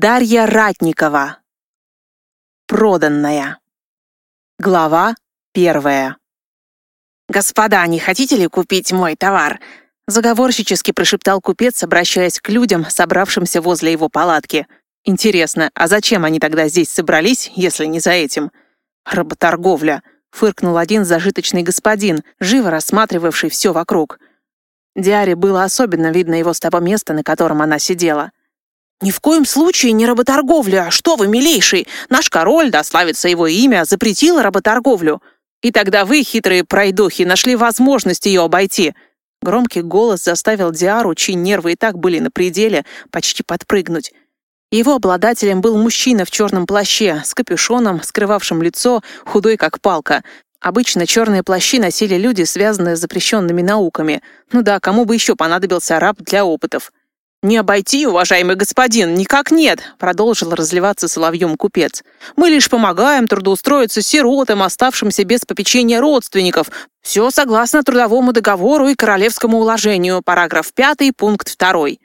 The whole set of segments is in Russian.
Дарья Ратникова. Проданная. Глава первая. «Господа, не хотите ли купить мой товар?» Заговорщически прошептал купец, обращаясь к людям, собравшимся возле его палатки. «Интересно, а зачем они тогда здесь собрались, если не за этим?» «Работорговля», — фыркнул один зажиточный господин, живо рассматривавший все вокруг. Диаре было особенно видно его с того места, на котором она сидела. «Ни в коем случае не работорговля! Что вы, милейший! Наш король, да славится его имя, запретил работорговлю. И тогда вы, хитрые пройдохи, нашли возможность ее обойти!» Громкий голос заставил Диару, чьи нервы и так были на пределе, почти подпрыгнуть. Его обладателем был мужчина в черном плаще, с капюшоном, скрывавшим лицо, худой как палка. Обычно черные плащи носили люди, связанные с запрещенными науками. Ну да, кому бы еще понадобился раб для опытов. «Не обойти, уважаемый господин, никак нет», — продолжил разливаться соловьем купец. «Мы лишь помогаем трудоустроиться сиротам, оставшимся без попечения родственников. Все согласно трудовому договору и королевскому уложению, параграф 5, пункт 2».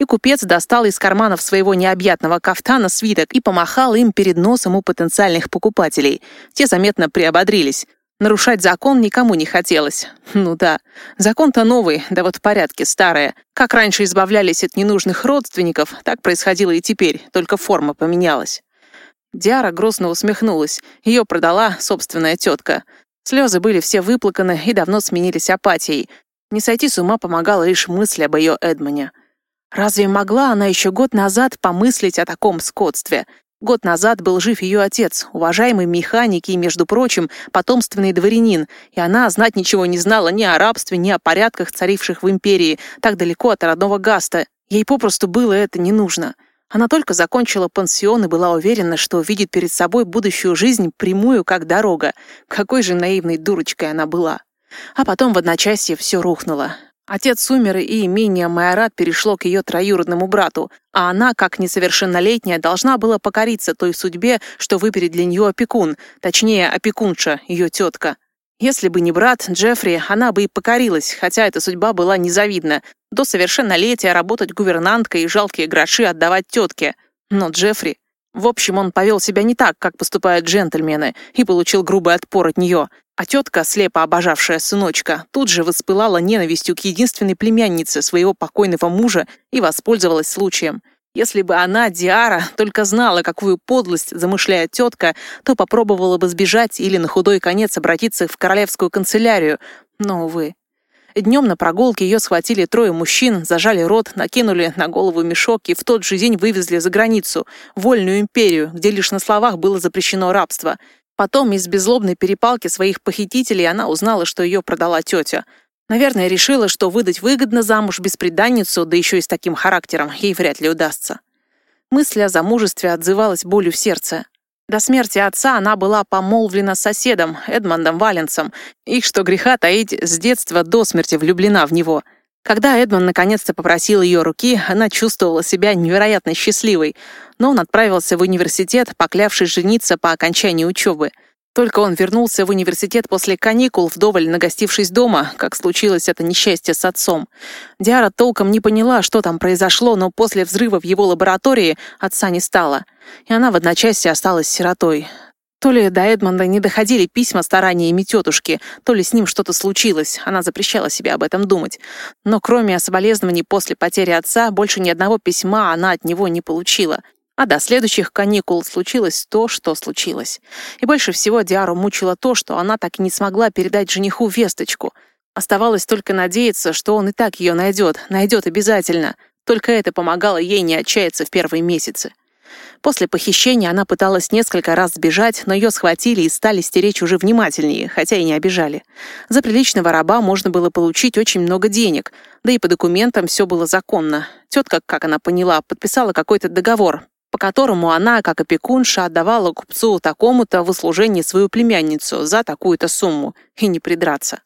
И купец достал из карманов своего необъятного кафтана свиток и помахал им перед носом у потенциальных покупателей. Те заметно приободрились. Нарушать закон никому не хотелось. Ну да, закон-то новый, да вот порядки старые. Как раньше избавлялись от ненужных родственников, так происходило и теперь, только форма поменялась. Диара грустно усмехнулась. Ее продала собственная тетка. Слезы были все выплаканы и давно сменились апатией. Не сойти с ума помогала лишь мысль об ее Эдмоне. Разве могла она еще год назад помыслить о таком скотстве — Год назад был жив ее отец, уважаемый механик и, между прочим, потомственный дворянин, и она знать ничего не знала ни о рабстве, ни о порядках, царивших в империи, так далеко от родного Гаста. Ей попросту было это не нужно. Она только закончила пансион и была уверена, что видит перед собой будущую жизнь прямую, как дорога. Какой же наивной дурочкой она была. А потом в одночасье все рухнуло. Отец умер, и имение Майорат перешло к ее троюродному брату, а она, как несовершеннолетняя, должна была покориться той судьбе, что выберет для нее опекун, точнее, опекунша, ее тетка. Если бы не брат Джеффри, она бы и покорилась, хотя эта судьба была незавидна. До совершеннолетия работать гувернанткой и жалкие гроши отдавать тетке. Но Джеффри... В общем, он повел себя не так, как поступают джентльмены, и получил грубый отпор от нее. А тетка, слепо обожавшая сыночка, тут же воспылала ненавистью к единственной племяннице своего покойного мужа и воспользовалась случаем. Если бы она, Диара, только знала, какую подлость замышляет тетка, то попробовала бы сбежать или на худой конец обратиться в королевскую канцелярию. Но, увы. Днем на прогулке ее схватили трое мужчин, зажали рот, накинули на голову мешок и в тот же день вывезли за границу, Вольную империю, где лишь на словах было запрещено рабство — Потом из беззлобной перепалки своих похитителей она узнала, что ее продала тетя. Наверное, решила, что выдать выгодно замуж бесприданницу, да еще и с таким характером, ей вряд ли удастся. Мысль о замужестве отзывалась болью в сердце. До смерти отца она была помолвлена с соседом, Эдмондом Валенсом, и, что греха таить, с детства до смерти влюблена в него — когда Эдмон наконец-то попросил ее руки, она чувствовала себя невероятно счастливой, но он отправился в университет, поклявшись жениться по окончании учебы. Только он вернулся в университет после каникул, вдоволь нагостившись дома, как случилось это несчастье с отцом. Диара толком не поняла, что там произошло, но после взрыва в его лаборатории отца не стало, и она в одночасье осталась сиротой. То ли до Эдмонда не доходили письма стараниями тетушки, то ли с ним что-то случилось, она запрещала себе об этом думать. Но кроме соболезнований после потери отца, больше ни одного письма она от него не получила. А до следующих каникул случилось то, что случилось. И больше всего Диару мучило то, что она так и не смогла передать жениху весточку. Оставалось только надеяться, что он и так ее найдет, найдет обязательно. Только это помогало ей не отчаяться в первые месяцы. После похищения она пыталась несколько раз сбежать, но ее схватили и стали стеречь уже внимательнее, хотя и не обижали. За приличного раба можно было получить очень много денег, да и по документам все было законно. Тетка, как она поняла, подписала какой-то договор, по которому она, как опекунша, отдавала купцу такому-то в услужение свою племянницу за такую-то сумму, и не придраться.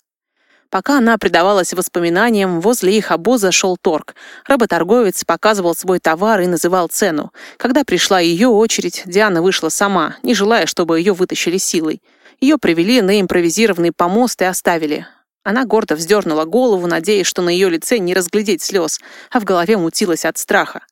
Пока она предавалась воспоминаниям, возле их обоза шел торг. Работорговец показывал свой товар и называл цену. Когда пришла ее очередь, Диана вышла сама, не желая, чтобы ее вытащили силой. Ее привели на импровизированный помост и оставили. Она гордо вздернула голову, надеясь, что на ее лице не разглядеть слез, а в голове мутилась от страха.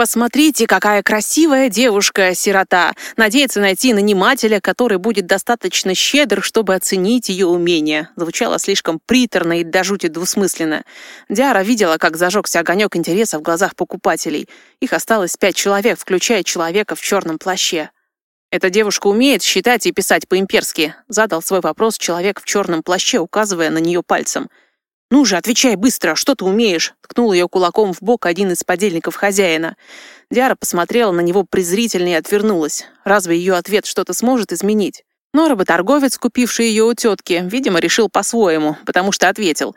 Посмотрите, какая красивая девушка-сирота. Надеется найти нанимателя, который будет достаточно щедр, чтобы оценить ее умения. Звучало слишком приторно и до жути двусмысленно. Диара видела, как зажегся огонек интереса в глазах покупателей. Их осталось пять человек, включая человека в черном плаще. «Эта девушка умеет считать и писать по-имперски», задал свой вопрос человек в черном плаще, указывая на нее пальцем. «Ну же, отвечай быстро, что ты умеешь?» — ткнул ее кулаком в бок один из подельников хозяина. Диара посмотрела на него презрительно и отвернулась. Разве ее ответ что-то сможет изменить? Но работорговец, купивший ее у тетки, видимо, решил по-своему, потому что ответил.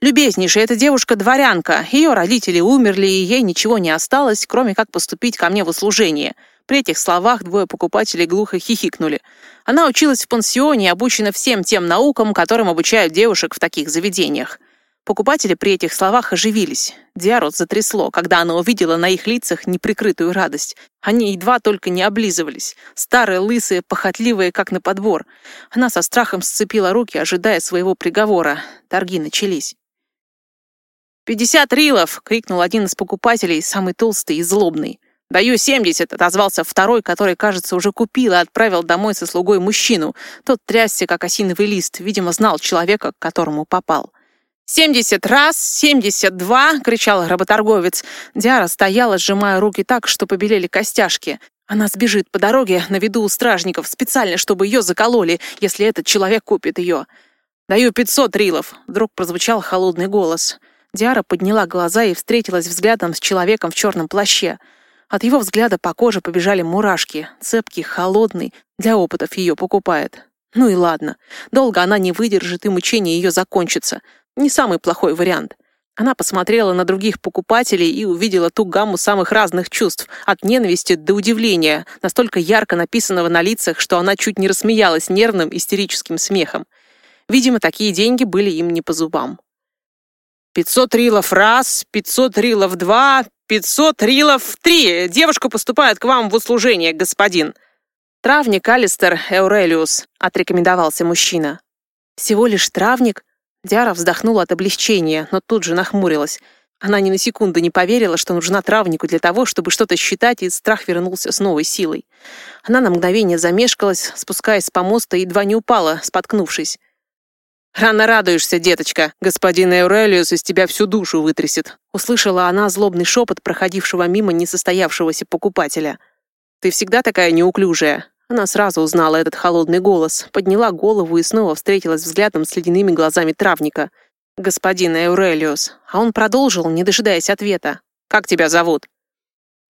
«Любезнейшая, эта девушка дворянка. Ее родители умерли, и ей ничего не осталось, кроме как поступить ко мне в услужение». При этих словах двое покупателей глухо хихикнули. Она училась в пансионе и обучена всем тем наукам, которым обучают девушек в таких заведениях. Покупатели при этих словах оживились. Диарот затрясло, когда она увидела на их лицах неприкрытую радость. Они едва только не облизывались. Старые, лысые, похотливые, как на подбор. Она со страхом сцепила руки, ожидая своего приговора. Торги начались. «Пятьдесят рилов!» — крикнул один из покупателей, самый толстый и злобный. «Даю семьдесят!» — отозвался второй, который, кажется, уже купил и отправил домой со слугой мужчину. Тот трясся, как осиновый лист, видимо, знал человека, к которому попал. «Семьдесят раз! Семьдесят два!» — кричал работорговец. Диара стояла, сжимая руки так, что побелели костяшки. Она сбежит по дороге на виду у стражников, специально, чтобы ее закололи, если этот человек купит ее. «Даю пятьсот рилов!» — вдруг прозвучал холодный голос. Диара подняла глаза и встретилась взглядом с человеком в черном плаще. От его взгляда по коже побежали мурашки. Цепкий, холодный, для опытов ее покупает. Ну и ладно. Долго она не выдержит, и мучение ее закончится. Не самый плохой вариант. Она посмотрела на других покупателей и увидела ту гамму самых разных чувств, от ненависти до удивления, настолько ярко написанного на лицах, что она чуть не рассмеялась нервным истерическим смехом. Видимо, такие деньги были им не по зубам. «Пятьсот рилов раз, пятьсот рилов два, пятьсот рилов три! Девушка поступает к вам в услужение, господин!» «Травник Алистер Эурелиус», — отрекомендовался мужчина. «Всего лишь травник?» Диара вздохнула от облегчения, но тут же нахмурилась. Она ни на секунду не поверила, что нужна травнику для того, чтобы что-то считать, и страх вернулся с новой силой. Она на мгновение замешкалась, спускаясь с помоста, едва не упала, споткнувшись. «Рано радуешься, деточка. Господин Эурелиус из тебя всю душу вытрясет», услышала она злобный шепот проходившего мимо несостоявшегося покупателя. «Ты всегда такая неуклюжая. Она сразу узнала этот холодный голос, подняла голову и снова встретилась взглядом с ледяными глазами травника. «Господин Эурелиус». А он продолжил, не дожидаясь ответа. «Как тебя зовут?»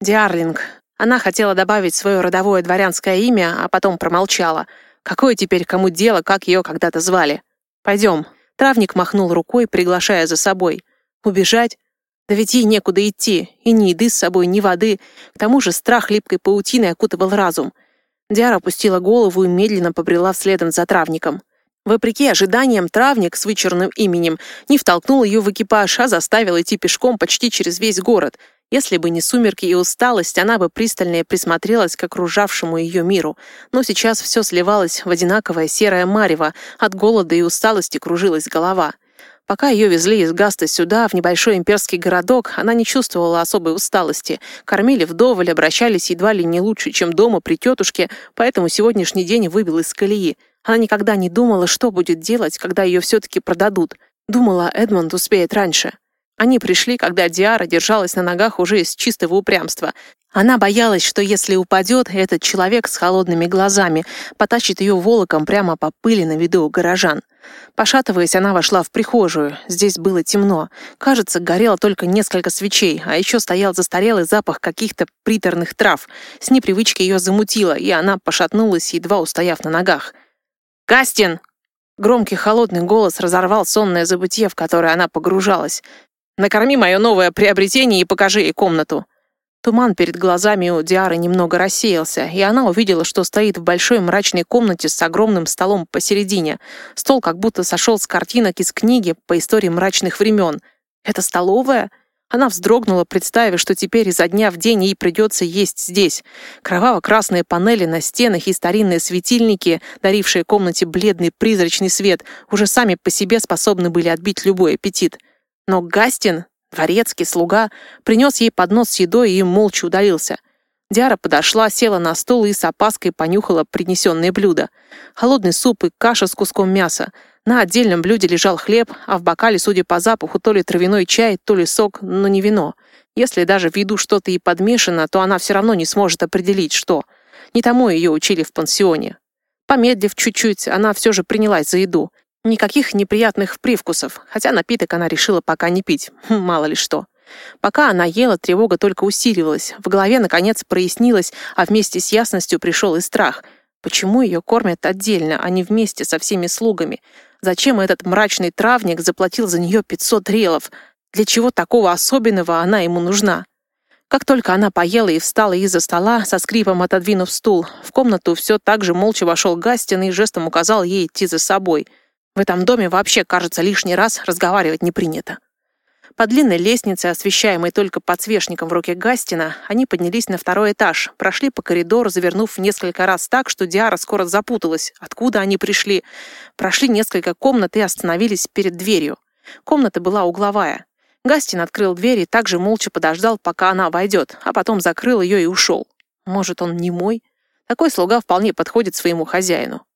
«Диарлинг». Она хотела добавить свое родовое дворянское имя, а потом промолчала. Какое теперь кому дело, как ее когда-то звали? «Пойдем». Травник махнул рукой, приглашая за собой. «Убежать? Да ведь ей некуда идти, и ни еды с собой, ни воды. К тому же страх липкой паутины окутывал разум. Диара опустила голову и медленно побрела вследом за травником. Вопреки ожиданиям, травник с вычурным именем не втолкнул ее в экипаж, а заставил идти пешком почти через весь город. Если бы не сумерки и усталость, она бы пристальнее присмотрелась к окружавшему ее миру. Но сейчас все сливалось в одинаковое серое марево, от голода и усталости кружилась голова. Пока ее везли из Гаста сюда, в небольшой имперский городок, она не чувствовала особой усталости. Кормили вдоволь, обращались едва ли не лучше, чем дома при тетушке, поэтому сегодняшний день выбил из колеи. Она никогда не думала, что будет делать, когда ее все-таки продадут. Думала, Эдмонд успеет раньше. Они пришли, когда Диара держалась на ногах уже из чистого упрямства. Она боялась, что если упадет, этот человек с холодными глазами потащит ее волоком прямо по пыли на виду у горожан. Пошатываясь, она вошла в прихожую. Здесь было темно. Кажется, горело только несколько свечей, а еще стоял застарелый запах каких-то приторных трав. С непривычки ее замутило, и она пошатнулась, едва устояв на ногах. «Кастин!» Громкий холодный голос разорвал сонное забытье, в которое она погружалась. «Накорми мое новое приобретение и покажи ей комнату». Туман перед глазами у Диары немного рассеялся, и она увидела, что стоит в большой мрачной комнате с огромным столом посередине. Стол как будто сошел с картинок из книги по истории мрачных времен. «Это столовая?» Она вздрогнула, представив, что теперь изо дня в день ей придется есть здесь. Кроваво-красные панели на стенах и старинные светильники, дарившие комнате бледный призрачный свет, уже сами по себе способны были отбить любой аппетит. Но Гастин Дворецкий, слуга, принес ей поднос с едой и молча удалился. Диара подошла, села на стул и с опаской понюхала принесенные блюда. Холодный суп и каша с куском мяса. На отдельном блюде лежал хлеб, а в бокале, судя по запаху, то ли травяной чай, то ли сок, но не вино. Если даже в еду что-то и подмешано, то она все равно не сможет определить, что. Не тому ее учили в пансионе. Помедлив чуть-чуть, она все же принялась за еду. Никаких неприятных привкусов, хотя напиток она решила пока не пить, мало ли что. Пока она ела, тревога только усиливалась. В голове, наконец, прояснилось, а вместе с ясностью пришел и страх. Почему ее кормят отдельно, а не вместе со всеми слугами? Зачем этот мрачный травник заплатил за нее 500 релов? Для чего такого особенного она ему нужна? Как только она поела и встала из-за стола, со скрипом отодвинув стул, в комнату все так же молча вошел Гастин и жестом указал ей идти за собой — в этом доме вообще, кажется, лишний раз разговаривать не принято. По длинной лестнице, освещаемой только подсвечником в руке Гастина, они поднялись на второй этаж, прошли по коридору, завернув несколько раз так, что Диара скоро запуталась, откуда они пришли. Прошли несколько комнат и остановились перед дверью. Комната была угловая. Гастин открыл дверь и также молча подождал, пока она войдет, а потом закрыл ее и ушел. Может, он не мой? Такой слуга вполне подходит своему хозяину.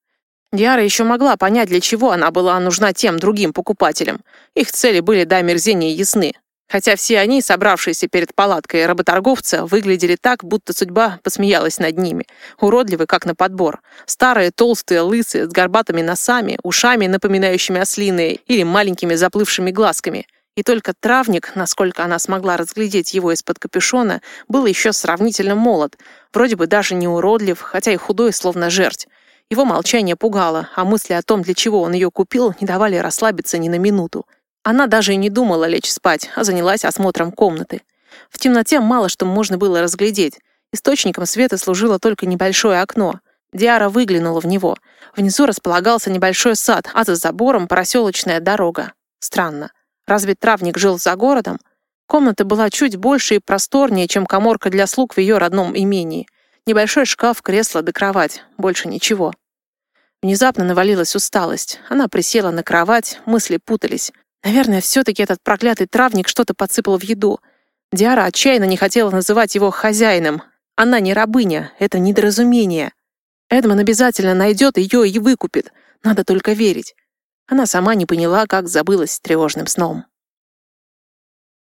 Диара еще могла понять, для чего она была нужна тем другим покупателям. Их цели были до омерзения ясны. Хотя все они, собравшиеся перед палаткой работорговца, выглядели так, будто судьба посмеялась над ними. Уродливы, как на подбор. Старые, толстые, лысые, с горбатыми носами, ушами, напоминающими ослиные, или маленькими заплывшими глазками. И только травник, насколько она смогла разглядеть его из-под капюшона, был еще сравнительно молод. Вроде бы даже не уродлив, хотя и худой, словно жерть. Его молчание пугало, а мысли о том, для чего он ее купил, не давали расслабиться ни на минуту. Она даже и не думала лечь спать, а занялась осмотром комнаты. В темноте мало что можно было разглядеть. Источником света служило только небольшое окно. Диара выглянула в него. Внизу располагался небольшой сад, а за забором проселочная дорога. Странно. Разве травник жил за городом? Комната была чуть больше и просторнее, чем коморка для слуг в ее родном имении. Небольшой шкаф, кресло да кровать. Больше ничего. Внезапно навалилась усталость. Она присела на кровать, мысли путались. Наверное, все-таки этот проклятый травник что-то подсыпал в еду. Диара отчаянно не хотела называть его хозяином. Она не рабыня, это недоразумение. Эдмон обязательно найдет ее и выкупит. Надо только верить. Она сама не поняла, как забылась тревожным сном.